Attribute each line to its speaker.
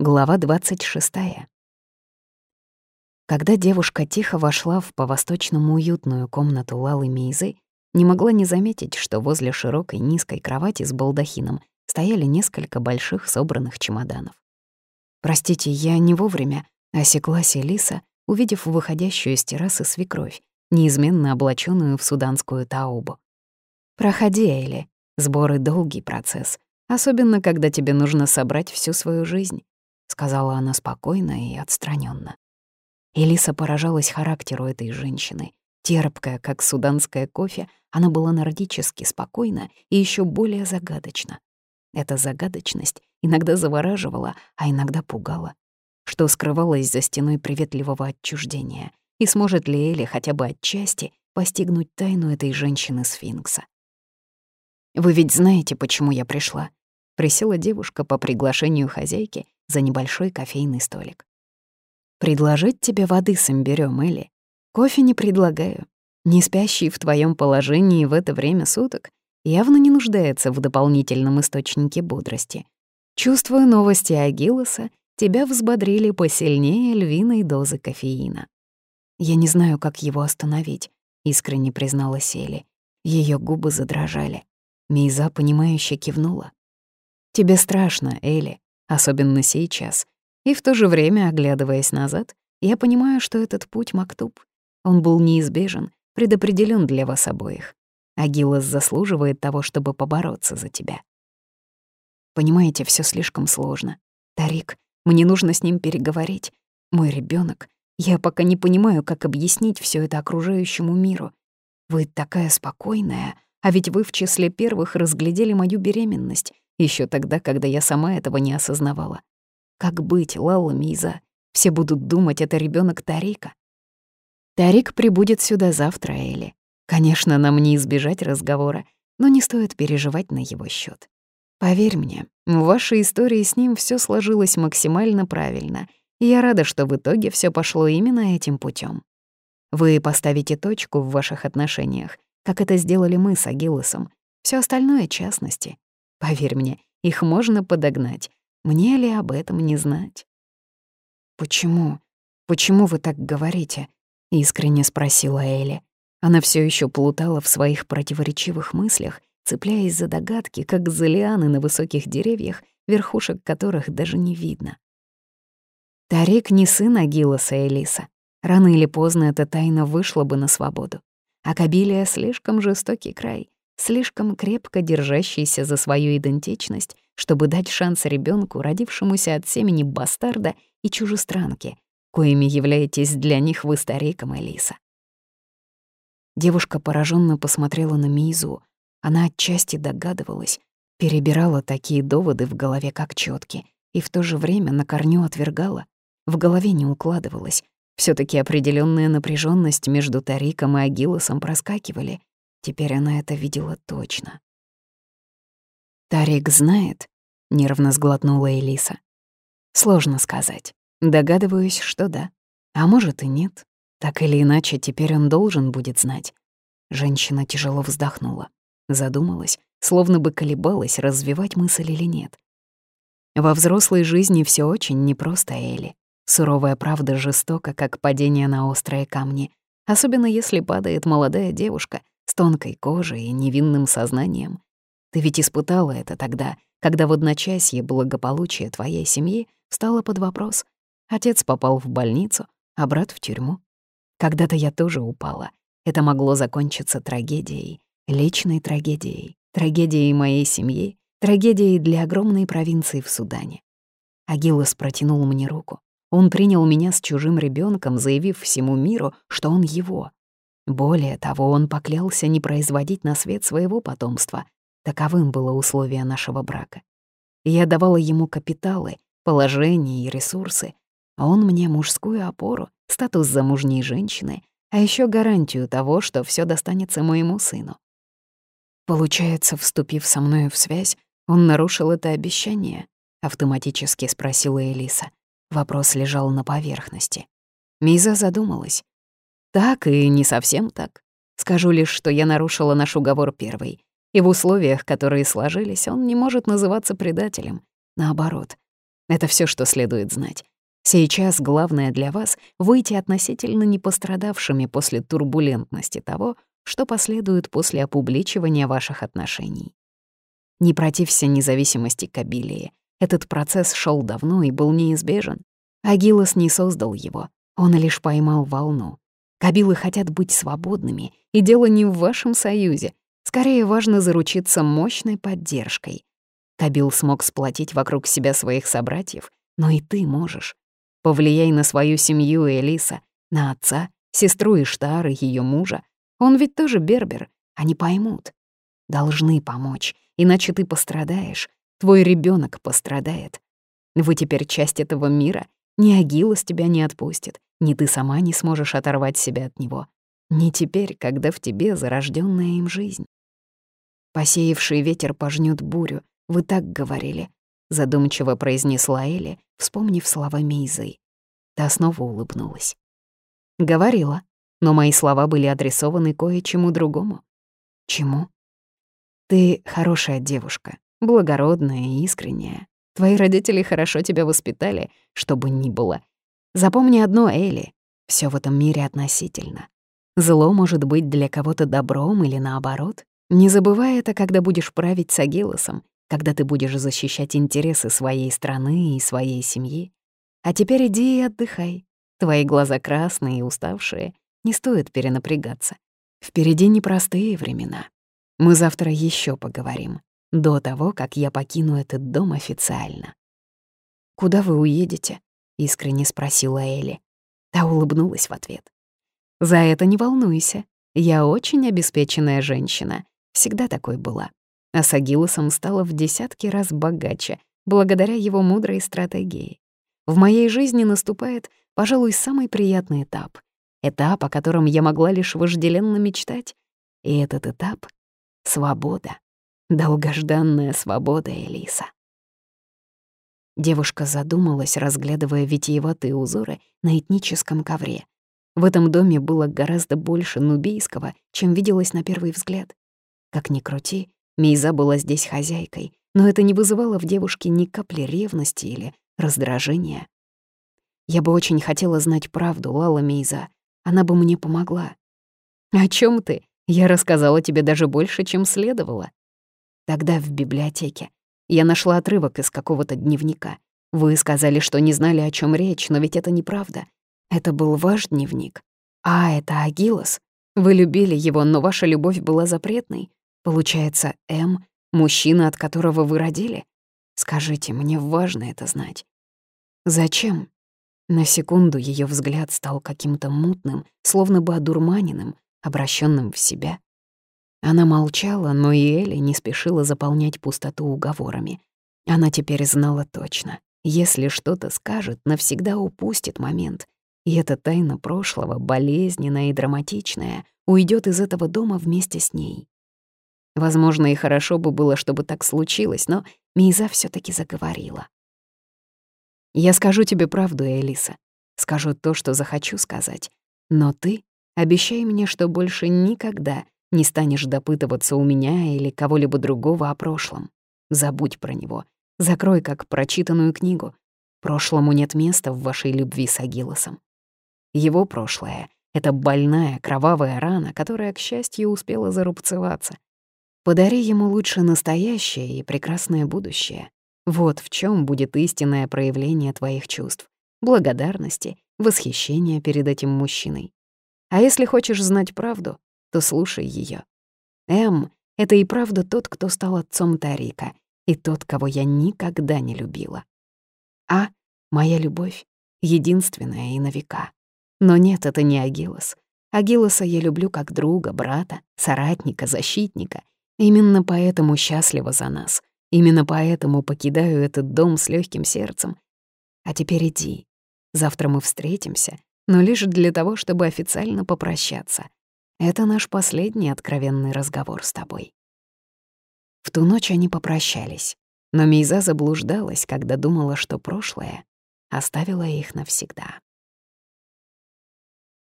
Speaker 1: Глава 26. Когда девушка тихо вошла в по-восточному уютную комнату Лалы Мейзы, не могла не заметить, что возле широкой низкой кровати с балдахином стояли несколько больших собранных чемоданов. «Простите, я не вовремя», — осеклась Элиса, увидев выходящую из террасы свекровь, неизменно облаченную в суданскую таубу. «Проходи, Эли. Сборы — долгий процесс, особенно когда тебе нужно собрать всю свою жизнь», — сказала она спокойно и отстраненно. Элиса поражалась характеру этой женщины. Терпкая, как суданское кофе, она была нордически спокойна и еще более загадочна. Эта загадочность иногда завораживала, а иногда пугала. Что скрывалось за стеной приветливого отчуждения? И сможет ли Эли хотя бы отчасти постигнуть тайну этой женщины-сфинкса? «Вы ведь знаете, почему я пришла?» Присела девушка по приглашению хозяйки за небольшой кофейный столик. «Предложить тебе воды с имбирём, Элли? Кофе не предлагаю. Не спящий в твоем положении в это время суток явно не нуждается в дополнительном источнике бодрости. Чувствую новости Агилоса, тебя взбодрили посильнее львиной дозы кофеина. Я не знаю, как его остановить, искренне признала Сели. Ее губы задрожали. Мейза, понимающе кивнула. «Тебе страшно, Элли, особенно сейчас. И в то же время, оглядываясь назад, я понимаю, что этот путь Мактуб. Он был неизбежен, предопределен для вас обоих. Агилас заслуживает того, чтобы побороться за тебя. Понимаете, все слишком сложно. Тарик, мне нужно с ним переговорить. Мой ребенок. Я пока не понимаю, как объяснить все это окружающему миру. Вы такая спокойная, а ведь вы в числе первых разглядели мою беременность, еще тогда, когда я сама этого не осознавала. Как быть, Лала Миза? Все будут думать, это ребенок Тарика. Тарик прибудет сюда завтра, Элли. Конечно, нам не избежать разговора, но не стоит переживать на его счет. Поверь мне, в вашей истории с ним все сложилось максимально правильно, и я рада, что в итоге все пошло именно этим путем. Вы поставите точку в ваших отношениях, как это сделали мы с Агилосом. Все остальное — частности. Поверь мне, их можно подогнать. Мне ли об этом не знать? «Почему? Почему вы так говорите?» — искренне спросила Элли. Она все еще плутала в своих противоречивых мыслях, цепляясь за догадки, как за лианы на высоких деревьях, верхушек которых даже не видно. Тарик не сын Агилоса Элиса. Рано или поздно эта тайна вышла бы на свободу. А Кабилия — слишком жестокий край, слишком крепко держащийся за свою идентичность, чтобы дать шанс ребенку, родившемуся от семени бастарда и чужестранки, коими являетесь для них вы стариком Элиса. Девушка пораженно посмотрела на Мизу. Она отчасти догадывалась, перебирала такие доводы в голове как четки, и в то же время на корню отвергала. В голове не укладывалось, все таки определенная напряженность между Тариком и Агилосом проскакивали. Теперь она это видела точно. «Тарик знает?» — нервно сглотнула Элиса. «Сложно сказать. Догадываюсь, что да. А может и нет. Так или иначе, теперь он должен будет знать». Женщина тяжело вздохнула. Задумалась, словно бы колебалась, развивать мысль или нет. Во взрослой жизни все очень непросто, Элли. Суровая правда жестока, как падение на острые камни, особенно если падает молодая девушка с тонкой кожей и невинным сознанием. Ты ведь испытала это тогда, когда в одночасье благополучие твоей семьи стало под вопрос. Отец попал в больницу, а брат в тюрьму. Когда-то я тоже упала. Это могло закончиться трагедией, личной трагедией, трагедией моей семьи, трагедией для огромной провинции в Судане. Агилос протянул мне руку. Он принял меня с чужим ребенком, заявив всему миру, что он его. Более того, он поклялся не производить на свет своего потомства. Таковым было условие нашего брака. Я давала ему капиталы, положение и ресурсы, а он мне мужскую опору, статус замужней женщины, а еще гарантию того, что все достанется моему сыну. Получается, вступив со мной в связь, он нарушил это обещание? Автоматически спросила Элиса. Вопрос лежал на поверхности. Миза задумалась. Так и не совсем так. Скажу лишь, что я нарушила наш уговор первый. И в условиях, которые сложились, он не может называться предателем. Наоборот, Это все, что следует знать. Сейчас главное для вас — выйти относительно непострадавшими после турбулентности того, что последует после опубличивания ваших отношений. Не протився независимости Кабилии. Этот процесс шел давно и был неизбежен. Агилос не создал его, он лишь поймал волну. Кабилы хотят быть свободными, и дело не в вашем союзе. Скорее важно заручиться мощной поддержкой. Кабил смог сплотить вокруг себя своих собратьев, но и ты можешь. Повлияй на свою семью, Элиса, на отца, сестру Иштар и её мужа. Он ведь тоже бербер, они поймут. Должны помочь, иначе ты пострадаешь, твой ребенок пострадает. Вы теперь часть этого мира, ни Агилос тебя не отпустит, ни ты сама не сможешь оторвать себя от него. Не теперь, когда в тебе зарожденная им жизнь. Посеявший ветер пожнет бурю, вы так говорили, задумчиво произнесла Эли, вспомнив слова Мейзы. Та снова улыбнулась. Говорила, но мои слова были адресованы кое-чему другому. Чему? Ты хорошая девушка, благородная и искренняя. Твои родители хорошо тебя воспитали, чтобы ни было. Запомни одно, Элли, все в этом мире относительно. Зло может быть для кого-то добром или наоборот. Не забывай это, когда будешь править с Агилосом, когда ты будешь защищать интересы своей страны и своей семьи. А теперь иди и отдыхай. Твои глаза красные и уставшие, не стоит перенапрягаться. Впереди непростые времена. Мы завтра еще поговорим, до того, как я покину этот дом официально. «Куда вы уедете?» — искренне спросила Элли. Та улыбнулась в ответ. «За это не волнуйся. Я очень обеспеченная женщина. Всегда такой была. А с Агилосом стала в десятки раз богаче, благодаря его мудрой стратегии. В моей жизни наступает, пожалуй, самый приятный этап. Этап, о котором я могла лишь вожделенно мечтать. И этот этап Свобода. Долгожданная свобода, Элиса. Девушка задумалась, разглядывая витиеватые узоры на этническом ковре. В этом доме было гораздо больше нубийского, чем виделось на первый взгляд. Как ни крути, Мейза была здесь хозяйкой, но это не вызывало в девушке ни капли ревности или раздражения. Я бы очень хотела знать правду, Лала Мейза. Она бы мне помогла. «О чем ты?» Я рассказала тебе даже больше, чем следовало. Тогда в библиотеке я нашла отрывок из какого-то дневника. Вы сказали, что не знали, о чем речь, но ведь это неправда. Это был ваш дневник. А, это Агилос. Вы любили его, но ваша любовь была запретной. Получается, М — мужчина, от которого вы родили? Скажите, мне важно это знать. Зачем? На секунду ее взгляд стал каким-то мутным, словно бы одурманенным, обращенным в себя. Она молчала, но и Элли не спешила заполнять пустоту уговорами. Она теперь знала точно. Если что-то скажет, навсегда упустит момент. И эта тайна прошлого, болезненная и драматичная, уйдет из этого дома вместе с ней. Возможно, и хорошо бы было, чтобы так случилось, но Мейза все таки заговорила. «Я скажу тебе правду, Элиса. Скажу то, что захочу сказать. Но ты Обещай мне, что больше никогда не станешь допытываться у меня или кого-либо другого о прошлом. Забудь про него. Закрой как прочитанную книгу. Прошлому нет места в вашей любви с Агилосом. Его прошлое — это больная, кровавая рана, которая, к счастью, успела зарубцеваться. Подари ему лучше настоящее и прекрасное будущее. Вот в чем будет истинное проявление твоих чувств. Благодарности, восхищения перед этим мужчиной. А если хочешь знать правду, то слушай ее. М — это и правда тот, кто стал отцом Тарика, и тот, кого я никогда не любила. А — моя любовь, единственная и на века. Но нет, это не Агилос. Агилоса я люблю как друга, брата, соратника, защитника. Именно поэтому счастлива за нас. Именно поэтому покидаю этот дом с легким сердцем. А теперь иди. Завтра мы встретимся, но лишь для того, чтобы официально попрощаться. Это наш последний откровенный разговор с тобой. В ту ночь они попрощались, но Мейза заблуждалась, когда думала, что прошлое оставило их навсегда.